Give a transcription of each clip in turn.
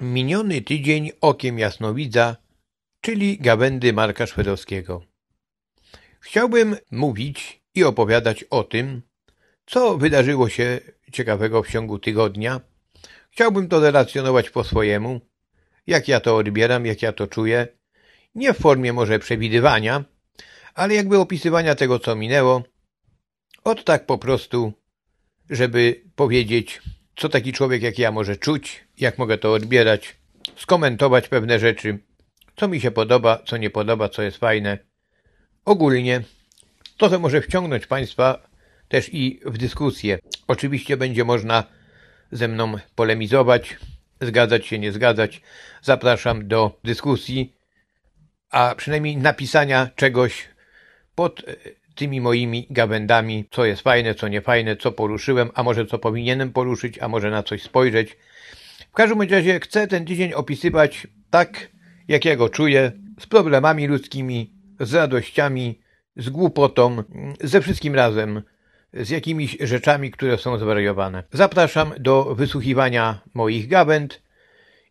Miniony tydzień okiem jasnowidza, czyli gawędy Marka Szwedowskiego. Chciałbym mówić i opowiadać o tym, co wydarzyło się ciekawego w ciągu tygodnia. Chciałbym to relacjonować po swojemu, jak ja to odbieram, jak ja to czuję. Nie w formie może przewidywania, ale jakby opisywania tego, co minęło. Od tak po prostu, żeby powiedzieć, co taki człowiek jak ja może czuć, jak mogę to odbierać, skomentować pewne rzeczy, co mi się podoba, co nie podoba, co jest fajne. Ogólnie to, co może wciągnąć Państwa też i w dyskusję. Oczywiście będzie można ze mną polemizować, zgadzać się, nie zgadzać. Zapraszam do dyskusji, a przynajmniej napisania czegoś pod tymi moimi gawędami, co jest fajne, co nie fajne, co poruszyłem, a może co powinienem poruszyć, a może na coś spojrzeć. W każdym razie chcę ten tydzień opisywać tak, jak ja go czuję, z problemami ludzkimi, z radościami, z głupotą, ze wszystkim razem, z jakimiś rzeczami, które są zwariowane. Zapraszam do wysłuchiwania moich gawęd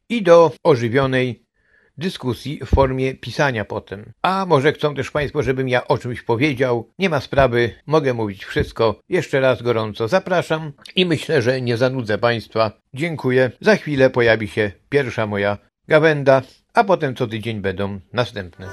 i do ożywionej dyskusji w formie pisania potem. A może chcą też Państwo, żebym ja o czymś powiedział? Nie ma sprawy, mogę mówić wszystko. Jeszcze raz gorąco zapraszam i myślę, że nie zanudzę Państwa. Dziękuję. Za chwilę pojawi się pierwsza moja gawenda, a potem co tydzień będą następne.